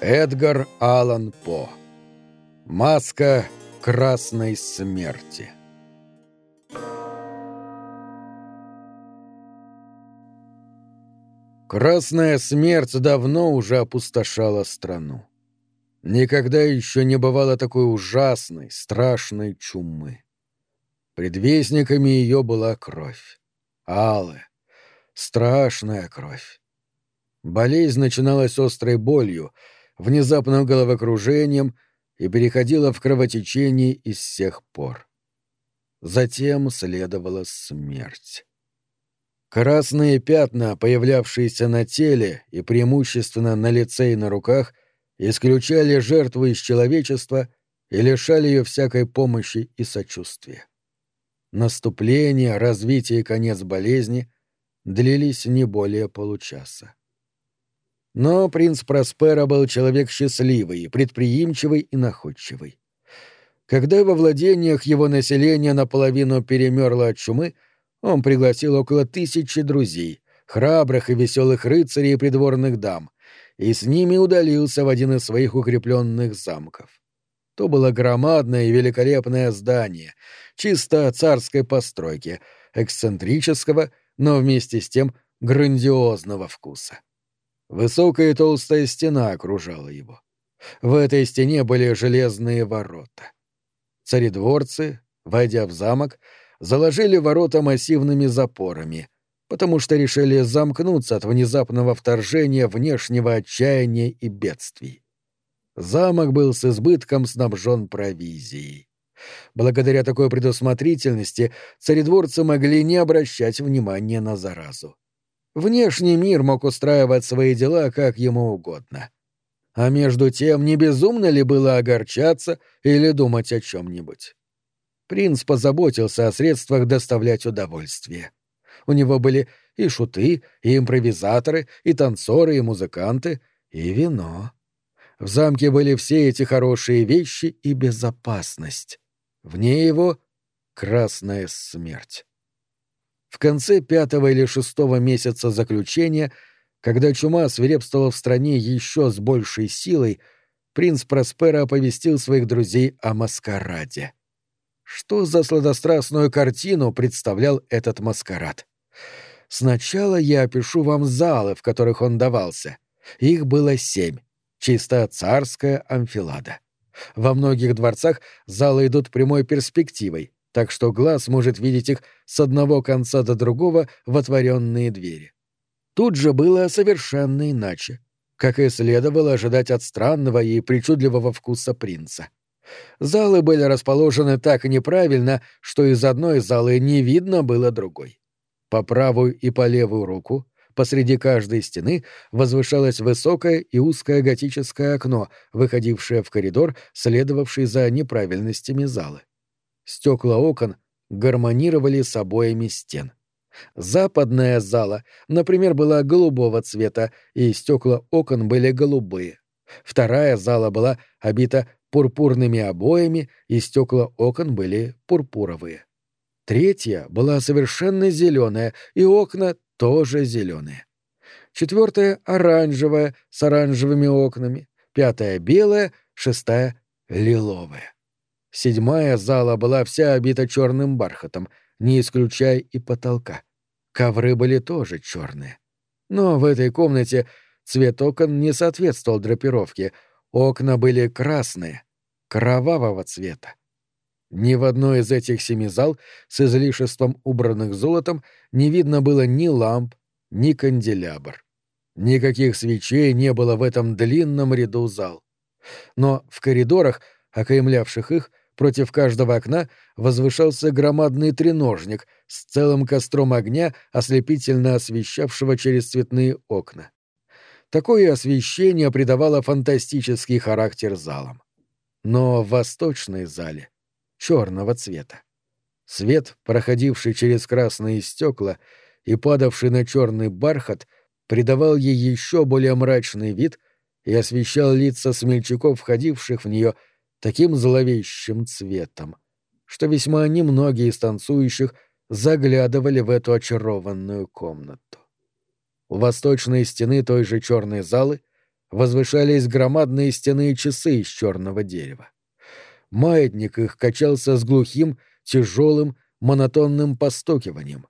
Эдгар Аллан По. Маска красной смерти. Красная смерть давно уже опустошала страну. Никогда еще не бывало такой ужасной, страшной чумы. Предвестниками ее была кровь. Алая, страшная кровь. Болезнь начиналась острой болью, внезапным головокружением и переходила в кровотечение из всех пор. Затем следовала смерть. Красные пятна, появлявшиеся на теле и преимущественно на лице и на руках, исключали жертву из человечества и лишали ее всякой помощи и сочувствия. Наступление, развитие и конец болезни длились не более получаса. Но принц Проспера был человек счастливый, предприимчивый и находчивый. Когда во владениях его населения наполовину перемерло от чумы, он пригласил около тысячи друзей, храбрых и веселых рыцарей и придворных дам, и с ними удалился в один из своих укрепленных замков. То было громадное и великолепное здание, чисто царской постройки, эксцентрического, но вместе с тем грандиозного вкуса. Высокая и толстая стена окружала его. В этой стене были железные ворота. Царедворцы, войдя в замок, заложили ворота массивными запорами, потому что решили замкнуться от внезапного вторжения внешнего отчаяния и бедствий. Замок был с избытком снабжен провизией. Благодаря такой предусмотрительности царедворцы могли не обращать внимания на заразу. Внешний мир мог устраивать свои дела как ему угодно. А между тем, не безумно ли было огорчаться или думать о чем-нибудь? Принц позаботился о средствах доставлять удовольствие. У него были и шуты, и импровизаторы, и танцоры, и музыканты, и вино. В замке были все эти хорошие вещи и безопасность. Вне его — красная смерть. В конце пятого или шестого месяца заключения, когда чума свирепствовала в стране еще с большей силой, принц Проспера оповестил своих друзей о маскараде. Что за сладострастную картину представлял этот маскарад? Сначала я опишу вам залы, в которых он давался. Их было семь. Чисто царская амфилада. Во многих дворцах залы идут прямой перспективой, так что глаз может видеть их с одного конца до другого в отворенные двери. Тут же было совершенно иначе, как и следовало ожидать от странного и причудливого вкуса принца. Залы были расположены так неправильно, что из одной залы не видно было другой. По правую и по левую руку, посреди каждой стены, возвышалось высокое и узкое готическое окно, выходившее в коридор, следовавший за неправильностями залы. Стекла окон гармонировали с обоями стен. Западная зала, например, была голубого цвета, и стекла окон были голубые. Вторая зала была обита пурпурными обоями, и стекла окон были пурпуровые. Третья была совершенно зеленая, и окна тоже зеленые. Четвертая — оранжевая, с оранжевыми окнами. Пятая — белая, шестая — лиловая. Седьмая зала была вся обита черным бархатом, не исключая и потолка. Ковры были тоже черные. Но в этой комнате цвет окон не соответствовал драпировке. Окна были красные, кровавого цвета. Ни в одной из этих семи зал с излишеством убранных золотом не видно было ни ламп, ни канделябр. Никаких свечей не было в этом длинном ряду зал. Но в коридорах, окаймлявших их, Против каждого окна возвышался громадный треножник с целым костром огня, ослепительно освещавшего через цветные окна. Такое освещение придавало фантастический характер залам. Но в восточной зале — черного цвета. Свет, проходивший через красные стекла и падавший на черный бархат, придавал ей еще более мрачный вид и освещал лица смельчаков, входивших в нее — таким зловещим цветом, что весьма немногие из танцующих заглядывали в эту очарованную комнату. У восточной стены той же черной залы возвышались громадные стены и часы из черного дерева. Маятник их качался с глухим, тяжелым, монотонным постукиванием.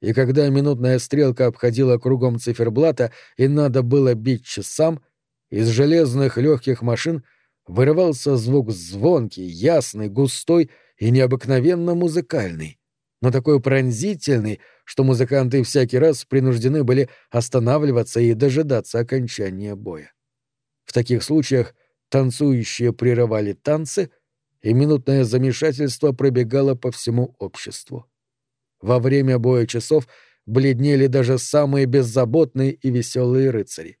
И когда минутная стрелка обходила кругом циферблата и надо было бить часам, из железных легких машин вырывался звук звонкий, ясный, густой и необыкновенно музыкальный, но такой пронзительный, что музыканты всякий раз принуждены были останавливаться и дожидаться окончания боя. В таких случаях танцующие прерывали танцы, и минутное замешательство пробегало по всему обществу. Во время боя часов бледнели даже самые беззаботные и веселые рыцари.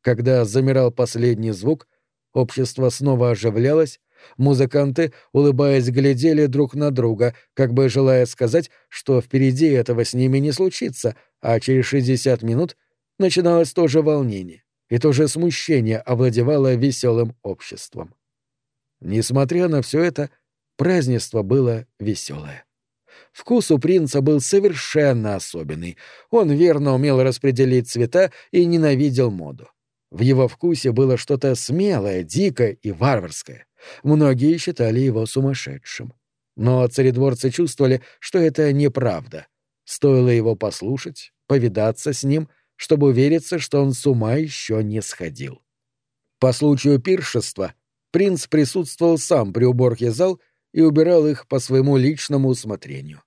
Когда замирал последний звук, общество снова оживлялось, Музыканты, улыбаясь, глядели друг на друга, как бы желая сказать, что впереди этого с ними не случится, а через 60 минут начиналось то же волнение, и то же смущение овладевало веселым обществом. Несмотря на все это, празднество было веселое. Вкус у принца был совершенно особенный. Он верно умел распределить цвета и ненавидел моду. В его вкусе было что-то смелое, дикое и варварское. Многие считали его сумасшедшим. Но царедворцы чувствовали, что это неправда. Стоило его послушать, повидаться с ним, чтобы увериться, что он с ума еще не сходил. По случаю пиршества принц присутствовал сам при уборке зал и убирал их по своему личному усмотрению.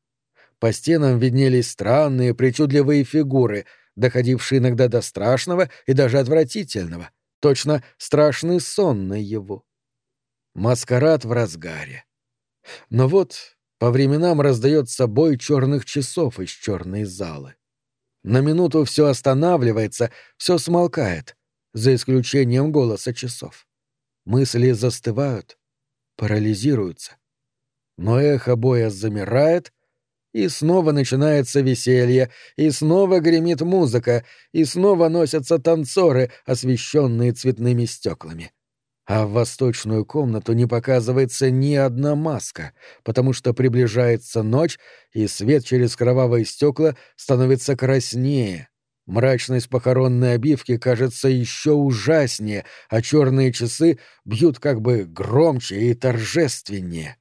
По стенам виднелись странные, причудливые фигуры, доходившие иногда до страшного и даже отвратительного, точно страшный сон на его. Маскарад в разгаре. Но вот по временам раздается бой черных часов из черной залы. На минуту все останавливается, все смолкает, за исключением голоса часов. Мысли застывают, парализируются. Но эхо боя замирает, и снова начинается веселье, и снова гремит музыка, и снова носятся танцоры, освещенные цветными стеклами. А в восточную комнату не показывается ни одна маска, потому что приближается ночь, и свет через кровавые стекла становится краснее. Мрачность похоронной обивки кажется еще ужаснее, а черные часы бьют как бы громче и торжественнее.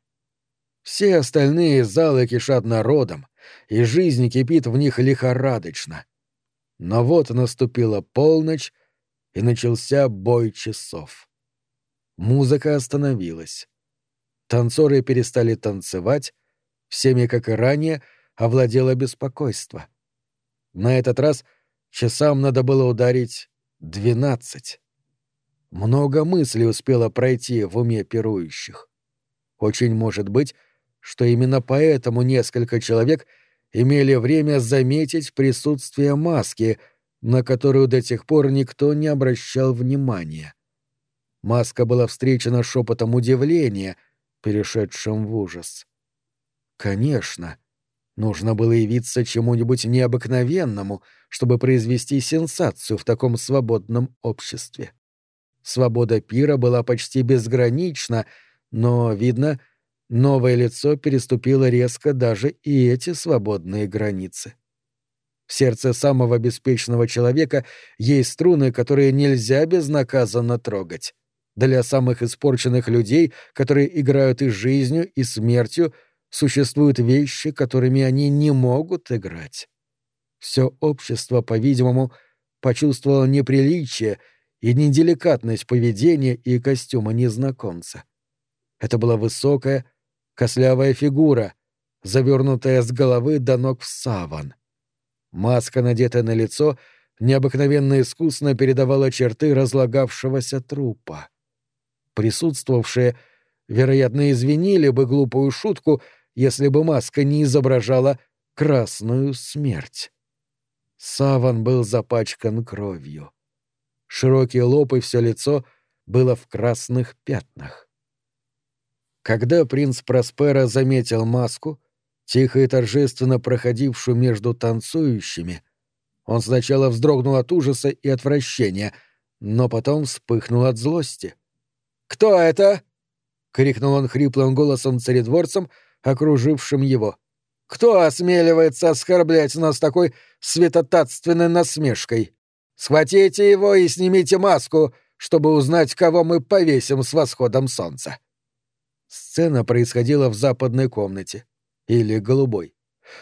Все остальные залы кишат народом, и жизнь кипит в них лихорадочно. Но вот наступила полночь, и начался бой часов. Музыка остановилась. Танцоры перестали танцевать, всеми, как и ранее, овладело беспокойство. На этот раз часам надо было ударить двенадцать. Много мыслей успело пройти в уме пирующих. Очень может быть, что именно поэтому несколько человек имели время заметить присутствие маски, на которую до тех пор никто не обращал внимания. Маска была встречена шепотом удивления, перешедшим в ужас. Конечно, нужно было явиться чему-нибудь необыкновенному, чтобы произвести сенсацию в таком свободном обществе. Свобода пира была почти безгранична, но, видно, новое лицо переступило резко даже и эти свободные границы. В сердце самого беспечного человека есть струны, которые нельзя безнаказанно трогать. Для самых испорченных людей, которые играют и жизнью, и смертью, существуют вещи, которыми они не могут играть. Все общество, по-видимому, почувствовало неприличие и неделикатность поведения и костюма незнакомца. Это была высокая, кослявая фигура, завернутая с головы до ног в саван. Маска, надетая на лицо, необыкновенно искусно передавала черты разлагавшегося трупа. Присутствовавшие, вероятно, извинили бы глупую шутку, если бы маска не изображала красную смерть. Саван был запачкан кровью. Широкий лоб и все лицо было в красных пятнах. Когда принц Проспера заметил маску, тихо и торжественно проходившую между танцующими, он сначала вздрогнул от ужаса и отвращения, но потом вспыхнул от злости — «Кто это?» — крикнул он хриплым голосом царедворцам, окружившим его. «Кто осмеливается оскорблять нас такой святотатственной насмешкой?» Схватите его и снимите маску, чтобы узнать, кого мы повесим с восходом солнца. Сцена происходила в западной комнате. Или голубой.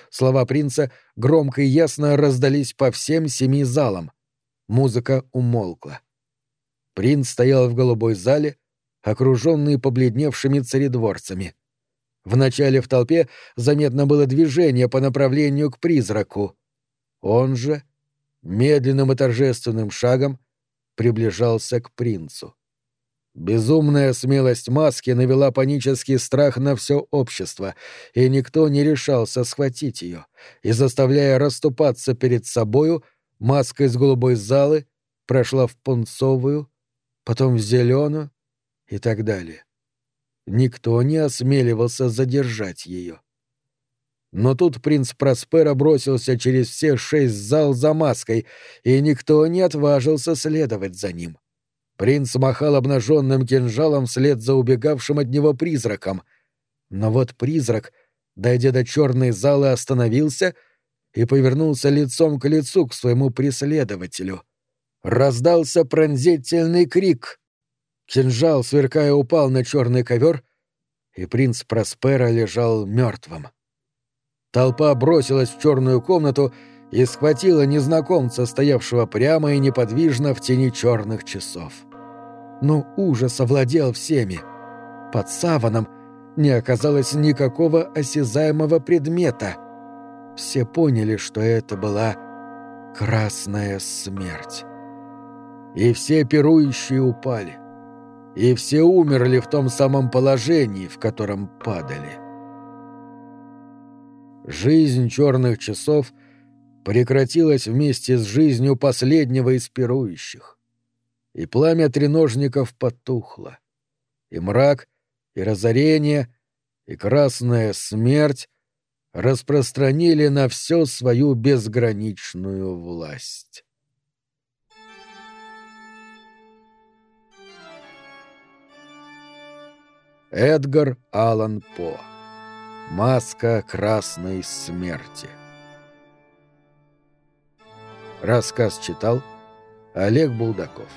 Слова принца громко и ясно раздались по всем семи залам. Музыка умолкла. Принц стоял в голубой зале, окруженный побледневшими царедворцами. Вначале в толпе заметно было движение по направлению к призраку. Он же, медленным и торжественным шагом, приближался к принцу. Безумная смелость маски навела панический страх на все общество, и никто не решался схватить ее, и, заставляя расступаться перед собою, маска из голубой залы прошла в пунцовую, потом в зеленую и так далее. Никто не осмеливался задержать ее. Но тут принц Проспера бросился через все шесть зал за маской, и никто не отважился следовать за ним. Принц махал обнаженным кинжалом вслед за убегавшим от него призраком. Но вот призрак, дойдя до черной залы, остановился и повернулся лицом к лицу к своему преследователю. Раздался пронзительный крик. Кинжал, сверкая, упал на черный ковер, и принц Проспера лежал мертвым. Толпа бросилась в черную комнату и схватила незнакомца, стоявшего прямо и неподвижно в тени черных часов. Но ужас овладел всеми. Под саваном не оказалось никакого осязаемого предмета. Все поняли, что это была красная смерть. И все пирующие упали. И все умерли в том самом положении, в котором падали. Жизнь черных часов прекратилась вместе с жизнью последнего из пирующих. И пламя треножников потухло. И мрак, и разорение, и красная смерть распространили на все свою безграничную власть. Эдгар Аллан По Маска красной смерти. Рассказ читал Олег Булдаков.